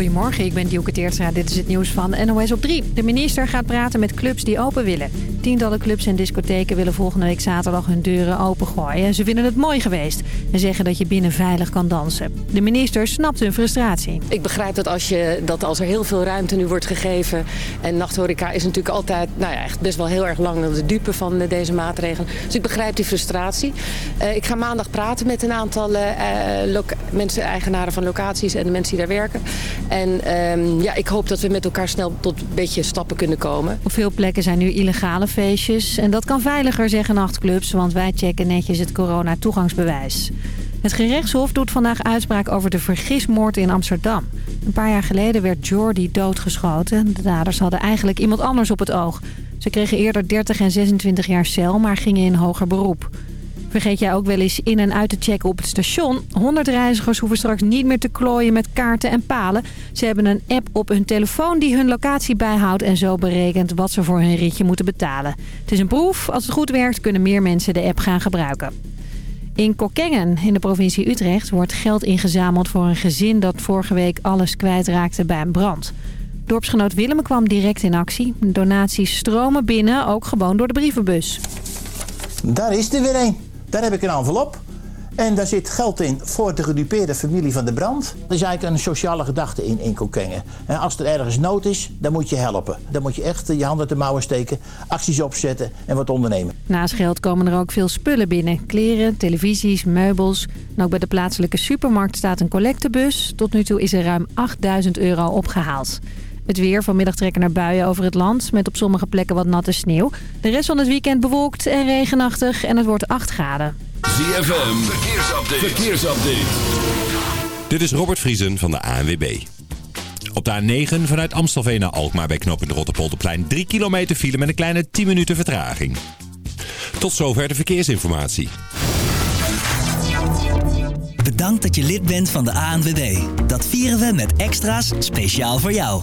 Goedemorgen, ik ben Dielke Teertstra. Dit is het nieuws van NOS op 3. De minister gaat praten met clubs die open willen. Tientallen clubs en discotheken willen volgende week zaterdag hun deuren opengooien. Ze vinden het mooi geweest en zeggen dat je binnen veilig kan dansen. De minister snapt hun frustratie. Ik begrijp dat als, je, dat als er heel veel ruimte nu wordt gegeven... en nachthoreca is natuurlijk altijd nou ja, echt best wel heel erg lang de dupe van deze maatregelen. Dus ik begrijp die frustratie. Uh, ik ga maandag praten met een aantal uh, mensen, eigenaren van locaties en de mensen die daar werken. En uh, ja, ik hoop dat we met elkaar snel tot een beetje stappen kunnen komen. Op veel plekken zijn nu illegale feestjes. En dat kan veiliger, zeggen nachtclubs, want wij checken netjes het corona-toegangsbewijs. Het gerechtshof doet vandaag uitspraak over de vergismoord in Amsterdam. Een paar jaar geleden werd Jordi doodgeschoten. De daders hadden eigenlijk iemand anders op het oog. Ze kregen eerder 30 en 26 jaar cel, maar gingen in hoger beroep. Vergeet jij ook wel eens in en uit te checken op het station? 100 reizigers hoeven straks niet meer te klooien met kaarten en palen. Ze hebben een app op hun telefoon die hun locatie bijhoudt... en zo berekent wat ze voor hun ritje moeten betalen. Het is een proef. Als het goed werkt kunnen meer mensen de app gaan gebruiken. In Kokkengen in de provincie Utrecht wordt geld ingezameld voor een gezin... dat vorige week alles kwijtraakte bij een brand. Dorpsgenoot Willem kwam direct in actie. Donaties stromen binnen, ook gewoon door de brievenbus. Daar is er weer. Daar heb ik een envelop. En daar zit geld in voor de gedupeerde familie van de brand. Er is eigenlijk een sociale gedachte in, in Kokkengen. En als er ergens nood is, dan moet je helpen. Dan moet je echt je handen te mouwen steken, acties opzetten en wat ondernemen. Naast geld komen er ook veel spullen binnen. Kleren, televisies, meubels. En ook bij de plaatselijke supermarkt staat een collectebus. Tot nu toe is er ruim 8000 euro opgehaald. Het weer vanmiddag trekken naar buien over het land... met op sommige plekken wat natte sneeuw. De rest van het weekend bewolkt en regenachtig en het wordt 8 graden. ZFM, verkeersupdate. verkeersupdate. Dit is Robert Vriesen van de ANWB. Op de A9 vanuit Amstelveen naar Alkmaar bij knooppunt Rotterpolderplein 3 kilometer file met een kleine 10 minuten vertraging. Tot zover de verkeersinformatie. Bedankt dat je lid bent van de ANWB. Dat vieren we met extra's speciaal voor jou.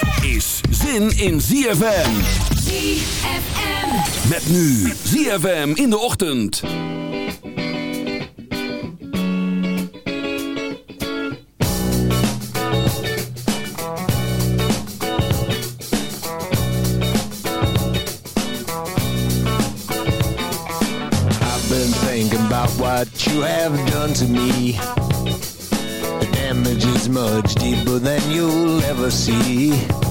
is zin in ZFM. ZFM. Met nu ZFM in de ochtend. I've been thinking about what you have done to me. The damage is much deeper than you'll ever see.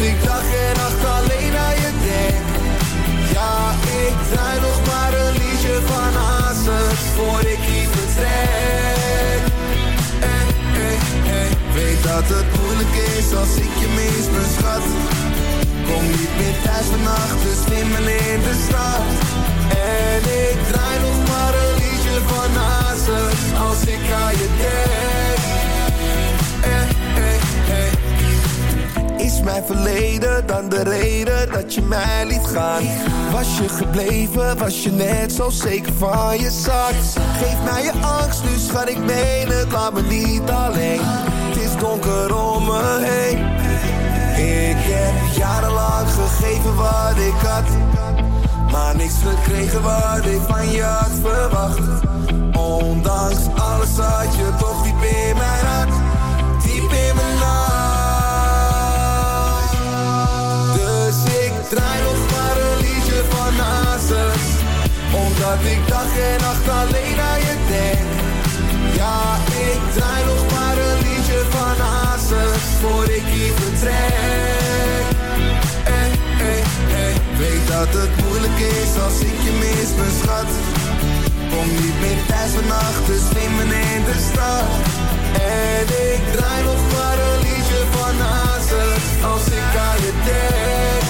Ik dag en nacht alleen aan je denk. Ja, ik draai nog maar een liedje van Hazes. Voor ik hier vertrek. Eh, eh, eh. Weet dat het moeilijk is als ik je mis, mijn schat. Kom niet meer thuis vannacht, dus slimmen in de stad. En ik draai nog maar een liedje van Hazes als ik aan je denk. Is mijn verleden dan de reden dat je mij liet gaan? Was je gebleven, was je net zo zeker van je zak? Geef mij je angst, nu schat ik meen het, laat me niet alleen. Het is donker om me heen. Ik heb jarenlang gegeven wat ik had. Maar niks gekregen wat ik van je had verwacht. Ondanks alles had je toch diep in mijn hart. Draai nog maar een liedje van Hazes. Omdat ik dag en nacht alleen aan je denk. Ja, ik draai nog maar een liedje van Hazes. Voor ik hier vertrek. Eh, eh, eh. Weet dat het moeilijk is als ik je mis, mijn schat. Kom niet meer thuis vannacht, dus slimmen in de stad. En ik draai nog maar een liedje van Hazes. Als ik aan je denk.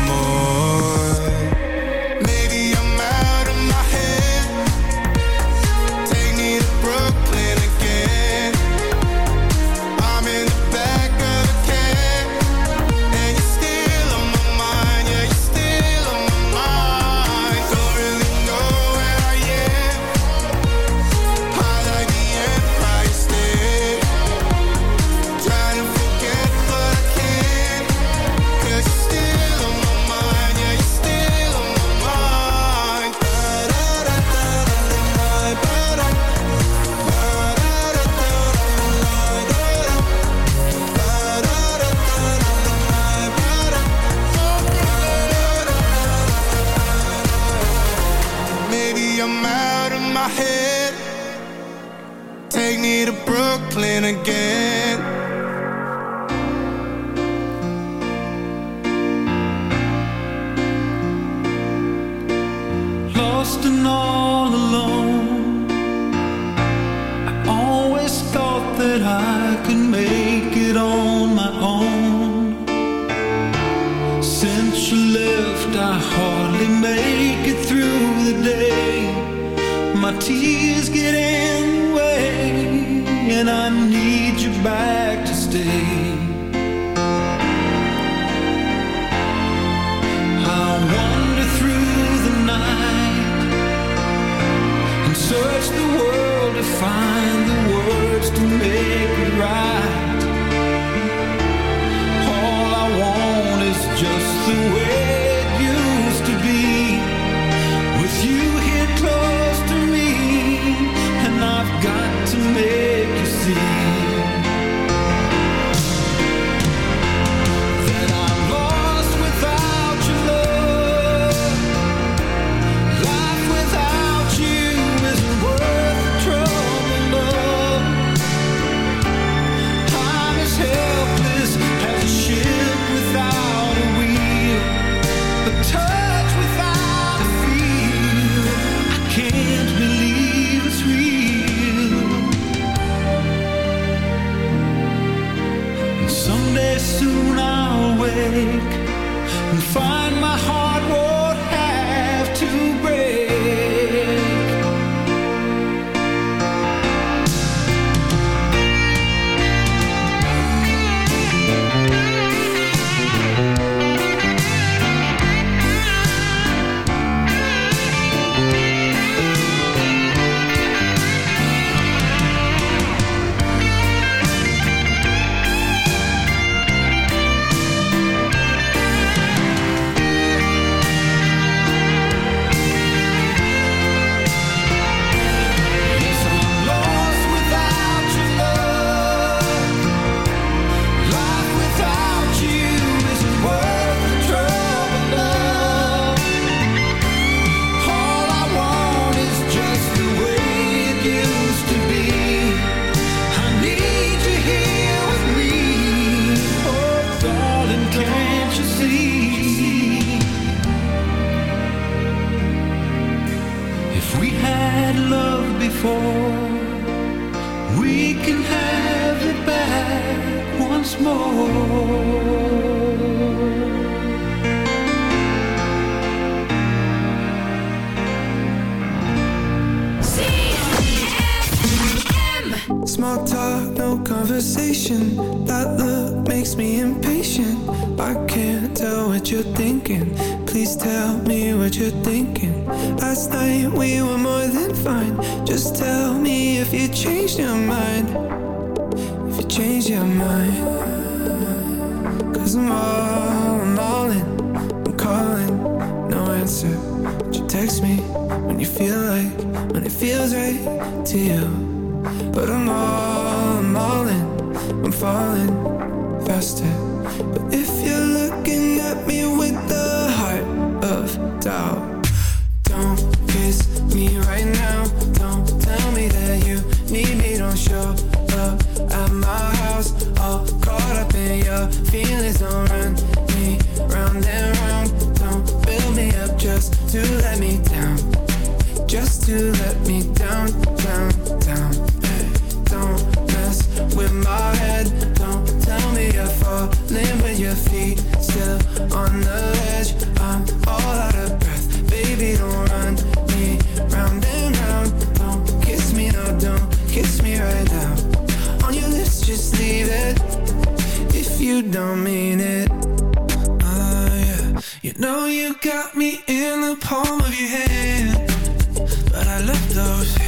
Ah, you know you got me in the palm of your hand But I love those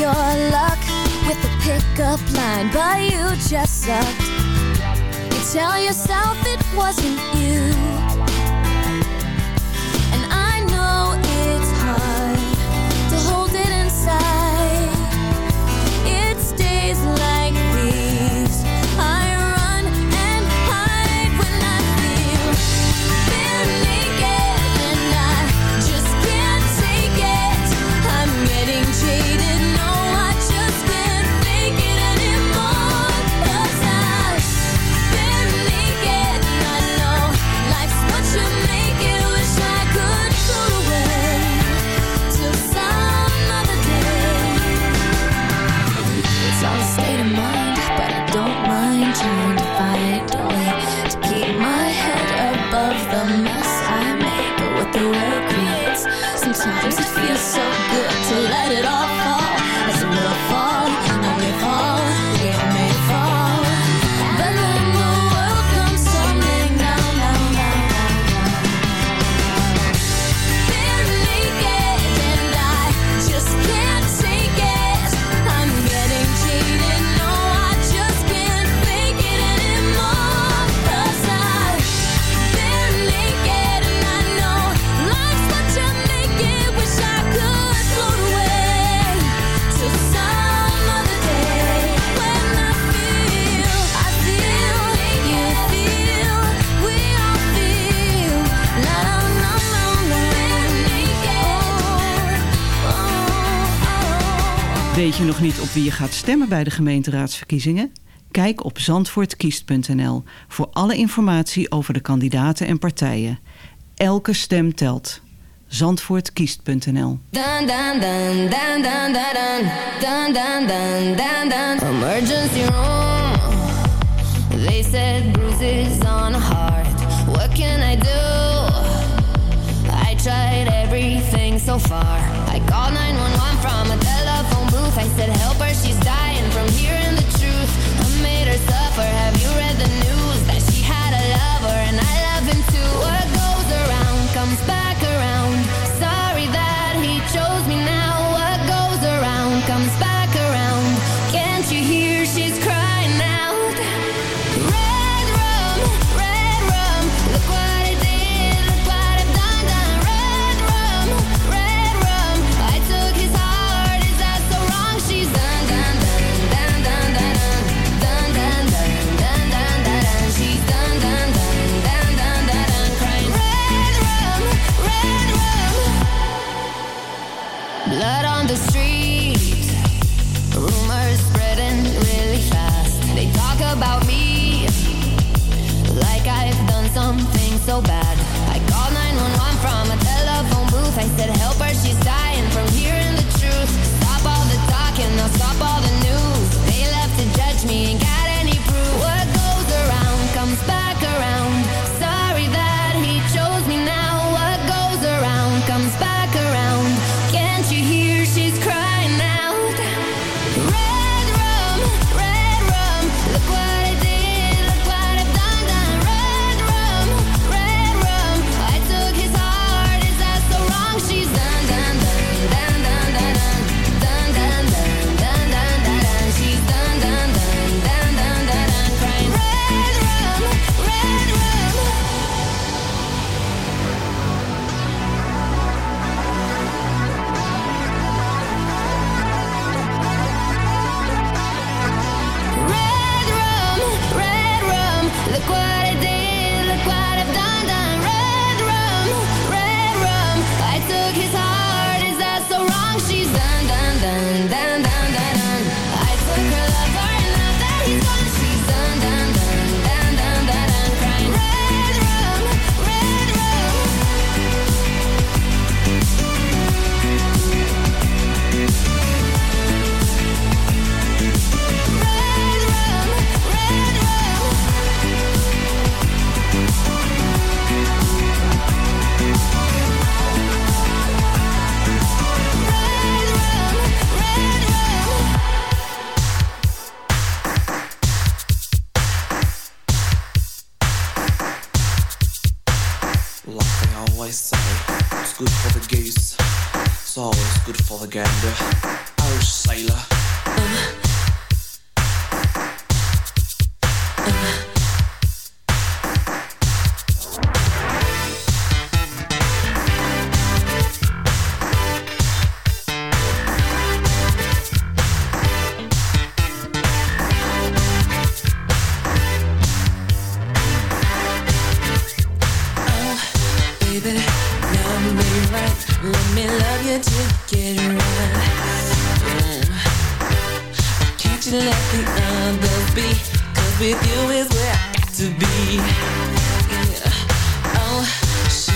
your luck with a pickup line, but you just sucked. You tell yourself it wasn't you. Weet je nog niet op wie je gaat stemmen bij de gemeenteraadsverkiezingen? Kijk op zandvoortkiest.nl voor alle informatie over de kandidaten en partijen. Elke stem telt. Zandvoortkiest.nl Emergency room They said bruises on heart What can I do? I tried everything so far I called 911 from a telephone I said help her, she's dying from hearing the truth. I made her suffer, have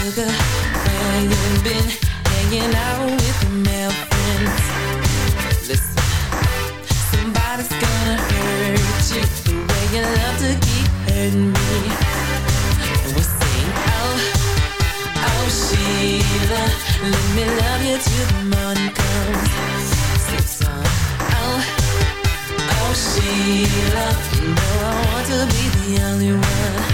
nigga, where you been? Hanging out with your male friends. Listen, somebody's gonna hurt you the way you love to keep hurting me. And we're saying, oh, oh, Sheila, let me love you till the morning comes. Six on, oh. Oh, Sheila, you know I want to be the only one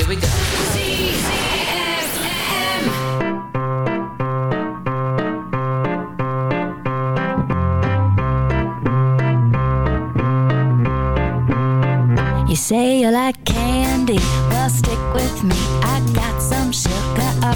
here we go. You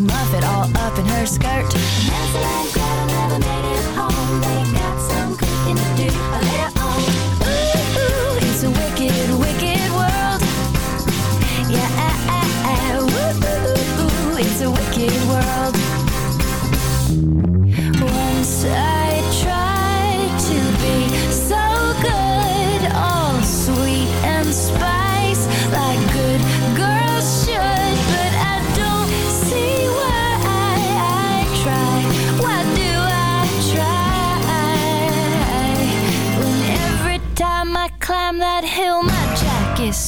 Miss Muffet all up in her skirt. Hansel and Gretel never made it home. They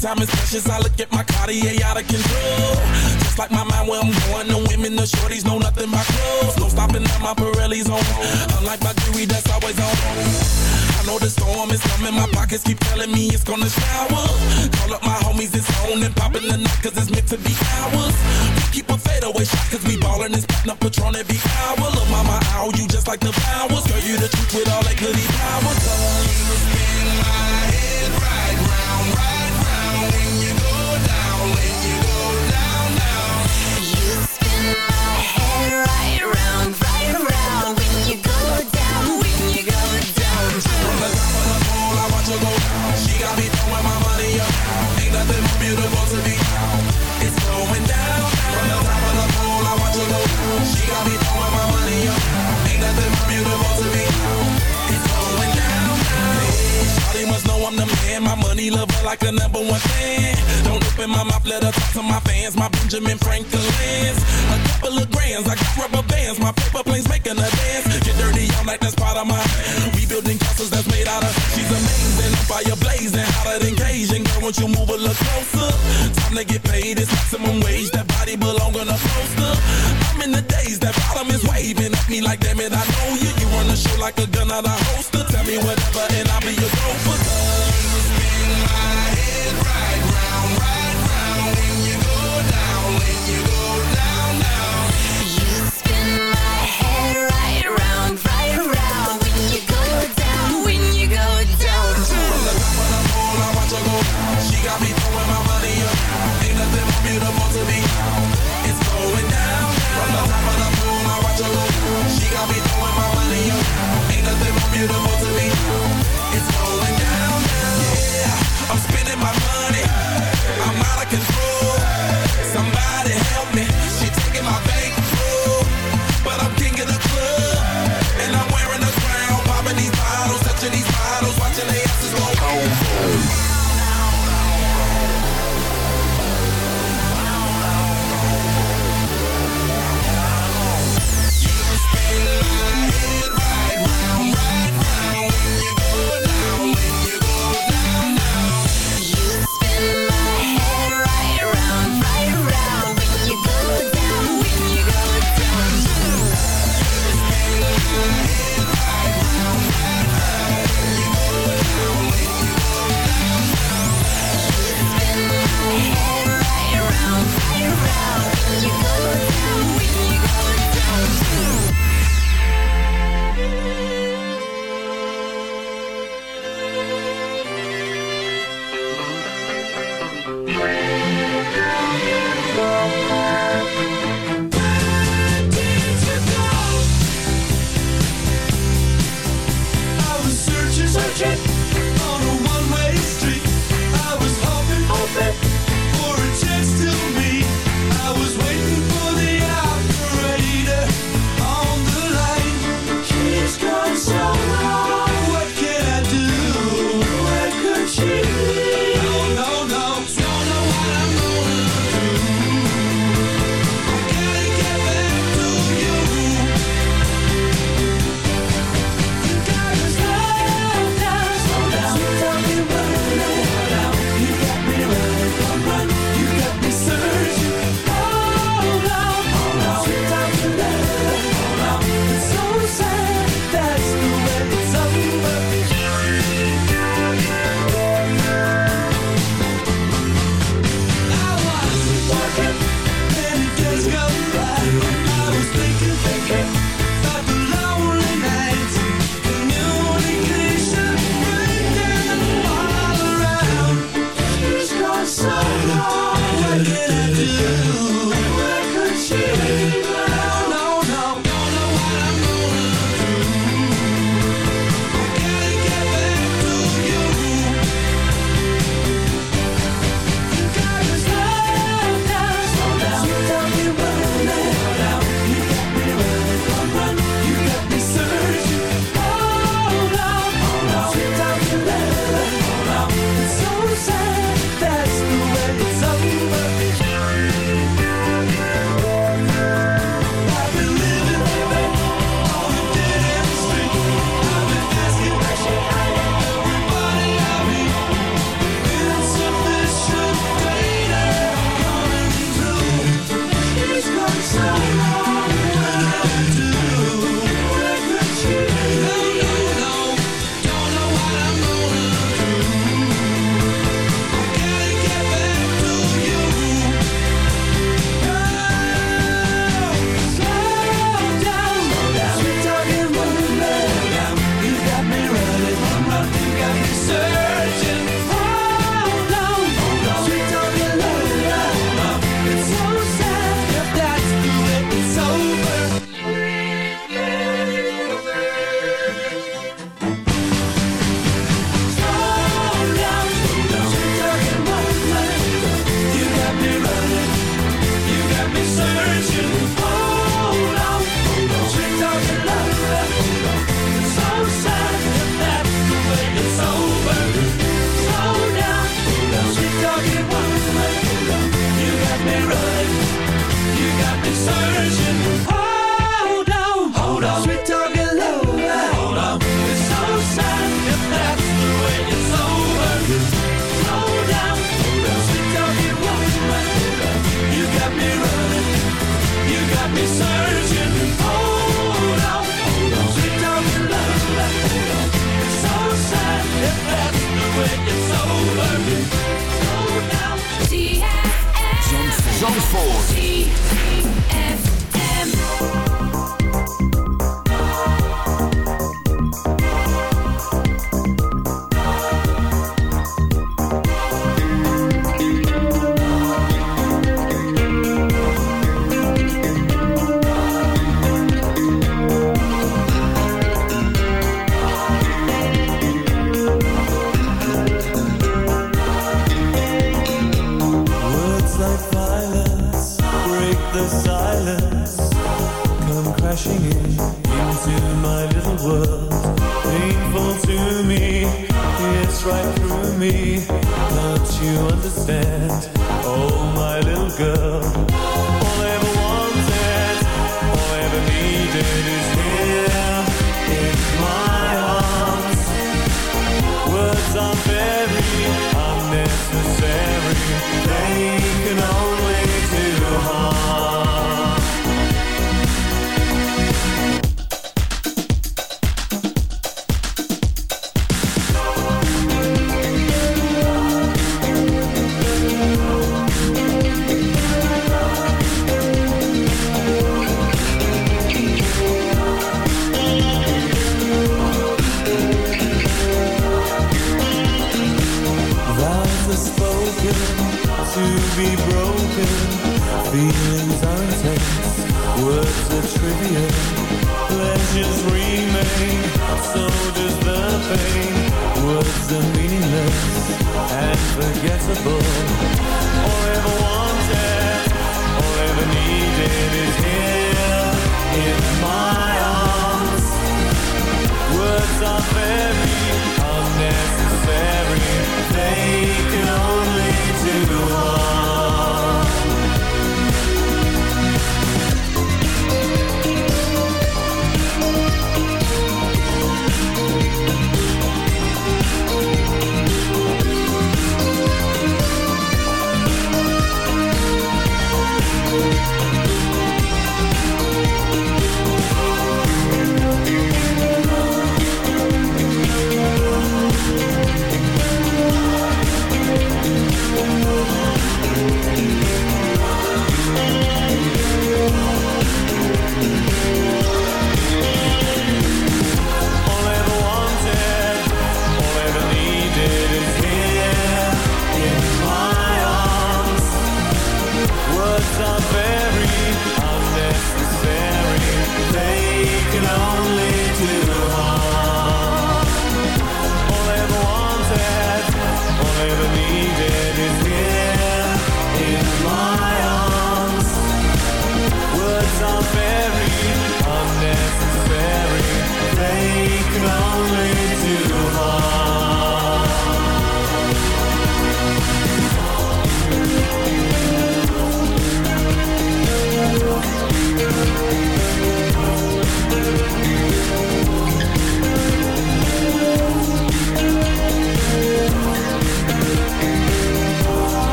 Time is precious, I look at my Cartier out of control. Just like my mind where I'm going, no women, no shorties, no nothing but clothes. No stopping at my Pirelli's on. at me like damn it, I know you. You run the show like a gun out of holster. Tell me whatever and I'll be your gopher. into my little world. Painful to me, right through me.